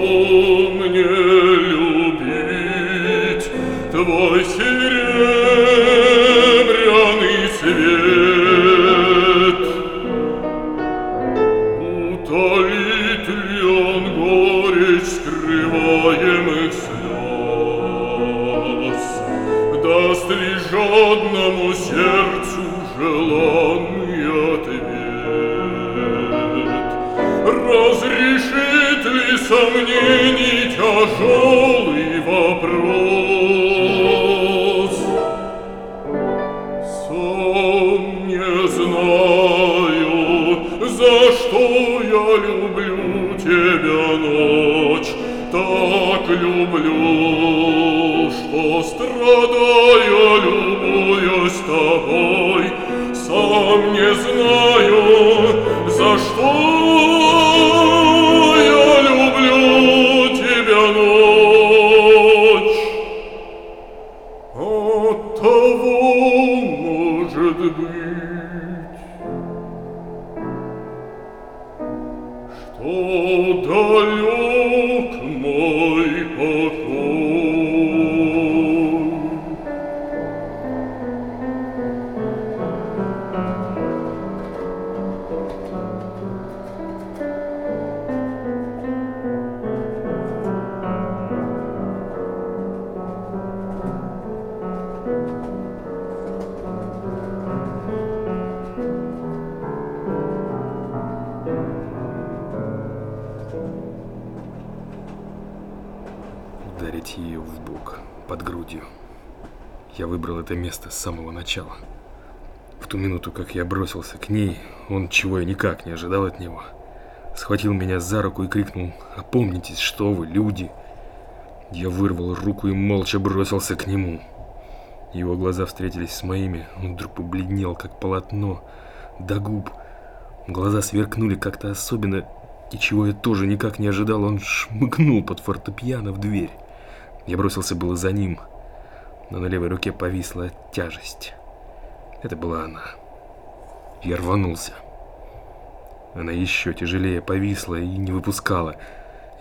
мне любить твой серебряный свет. Утолит ли он горечь скрываемых слез, даст ли жадному сердцу желание? Разрешит ли сомнений тяжелый вопрос? Сам не знаю, за что я люблю тебя, ночь, так люблю, что страдая, любуюсь тобой, сам не знаю, за что От Ударить ее в бок, под грудью. Я выбрал это место с самого начала. В ту минуту, как я бросился к ней, он, чего я никак не ожидал от него, схватил меня за руку и крикнул «Опомнитесь, что вы, люди!» Я вырвал руку и молча бросился к нему. Его глаза встретились с моими, он вдруг побледнел, как полотно, до губ. Глаза сверкнули как-то особенно, и чего я тоже никак не ожидал, он шмыгнул под фортепиано в дверь. Я бросился было за ним, но на левой руке повисла тяжесть. Это была она. Я рванулся. Она еще тяжелее повисла и не выпускала.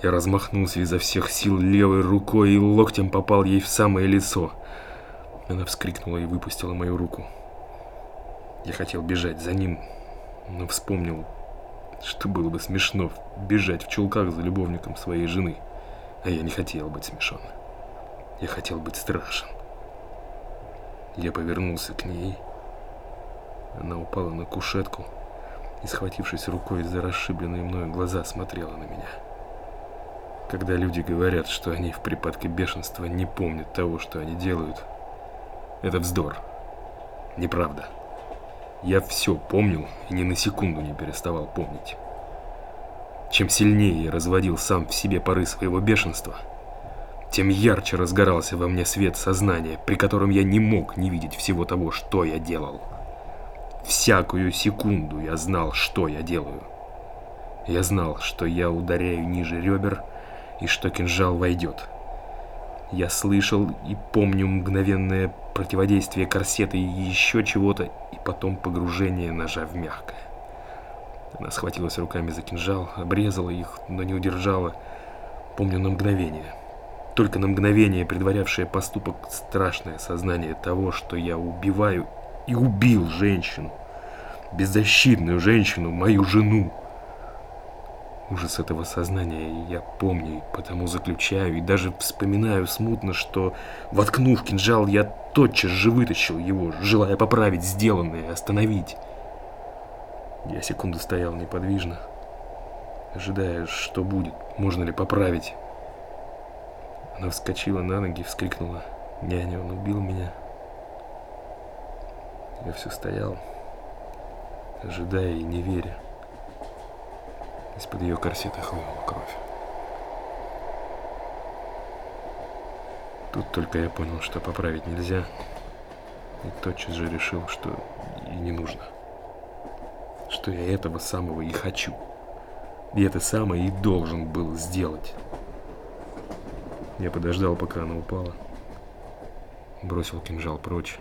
Я размахнулся изо всех сил левой рукой и локтем попал ей в самое лицо. Она вскрикнула и выпустила мою руку. Я хотел бежать за ним, но вспомнил, что было бы смешно бежать в чулках за любовником своей жены. А я не хотел быть смешон. Я хотел быть страшен. Я повернулся к ней. Она упала на кушетку и, схватившись рукой за расшибленные мною глаза, смотрела на меня. Когда люди говорят, что они в припадке бешенства не помнят того, что они делают, это вздор. Неправда. Я все помнил и ни на секунду не переставал помнить. Чем сильнее я разводил сам в себе поры своего бешенства, тем ярче разгорался во мне свет сознания, при котором я не мог не видеть всего того, что я делал. Всякую секунду я знал, что я делаю. Я знал, что я ударяю ниже ребер и что кинжал войдет. Я слышал и помню мгновенное противодействие корсета и еще чего-то, и потом погружение ножа в мягкое. Она схватилась руками за кинжал, обрезала их, но не удержала. Помню на мгновение. Только на мгновение предварявшее поступок страшное сознание того, что я убиваю и убил женщину. Беззащитную женщину, мою жену. Ужас этого сознания я помню, потому заключаю и даже вспоминаю смутно, что, воткнув кинжал, я тотчас же вытащил его, желая поправить сделанное и остановить. Я секунду стоял неподвижно, ожидая, что будет, можно ли поправить. Она вскочила на ноги, вскрикнула. «Няня, он убил меня!» Я все стоял, ожидая и не веря. Из-под ее корсета хлынула кровь. Тут только я понял, что поправить нельзя. И тотчас же решил, что и не нужно. Что я этого самого и хочу. И это самое и должен был сделать. Я подождал, пока она упала. Бросил кинжал прочь.